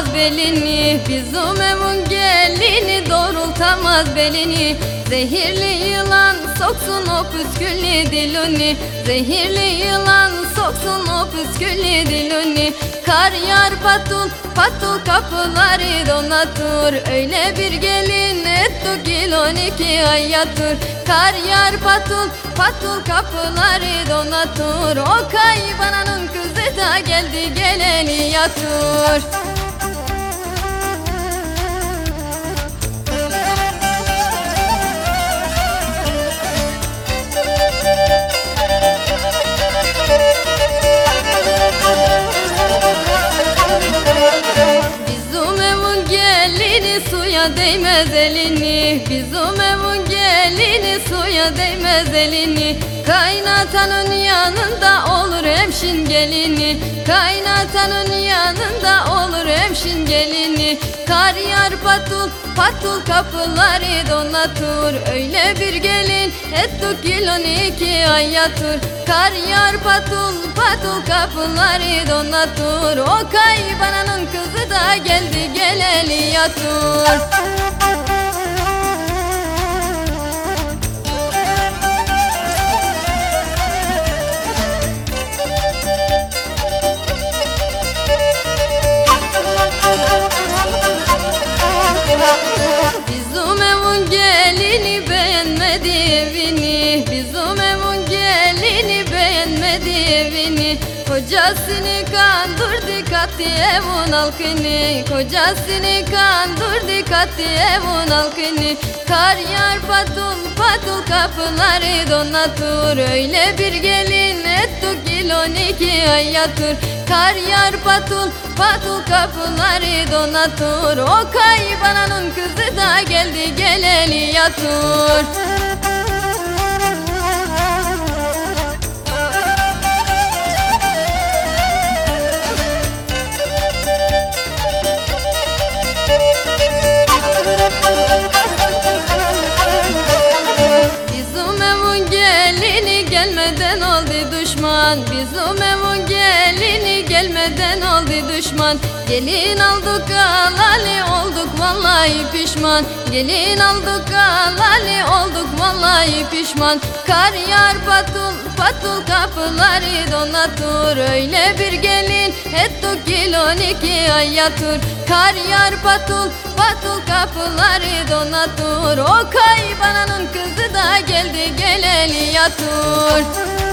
elini Bizim evin gelini doğrultamaz belini. Zehirli yılan soksun o püsküllü dilini. Zehirli yılan soksun o püsküllü dilini. Kar yar patul patul kapıları donatır Öyle bir gelin ettik yıl on iki ay yatır. Kar yar patul patul kapıları donatır O kaybananın kızı da geldi geleni yatır suya değmez elini. Bizim evin gelini suya değmez elini. Kaynatanın yanında olur hemşin gelini. Kaynatanın yanında olur hemşin gelini. Kar yar patul patul kapıları donatır Öyle bir gelin ettik yılın iki ay yatır Kar yar patul patul kapıları donatır O kaybananın kızı geldi geleli yatır Kocasını kandırdı kattı evin halkını. Kocasını kandırdı kattı evin halkını. Kar yar patul patul kapıları donatır Öyle bir gelin ettik yıl on iki ay yatır. Kar yar patul patul kapıları donatır O kaybananın kızı da geldi geleli yatır düşman. Bizim evin gelini gelmeden oldu düşman. Gelin aldık alali olduk vallahi pişman. Gelin aldık alali olduk vallahi pişman. Kar yar patul patul kapıları donatır Öyle bir gelin ettik yıl on iki ay yatır. Kar yar patul patul kapıları donatır O kaybananın kızı da geldi geleli yatır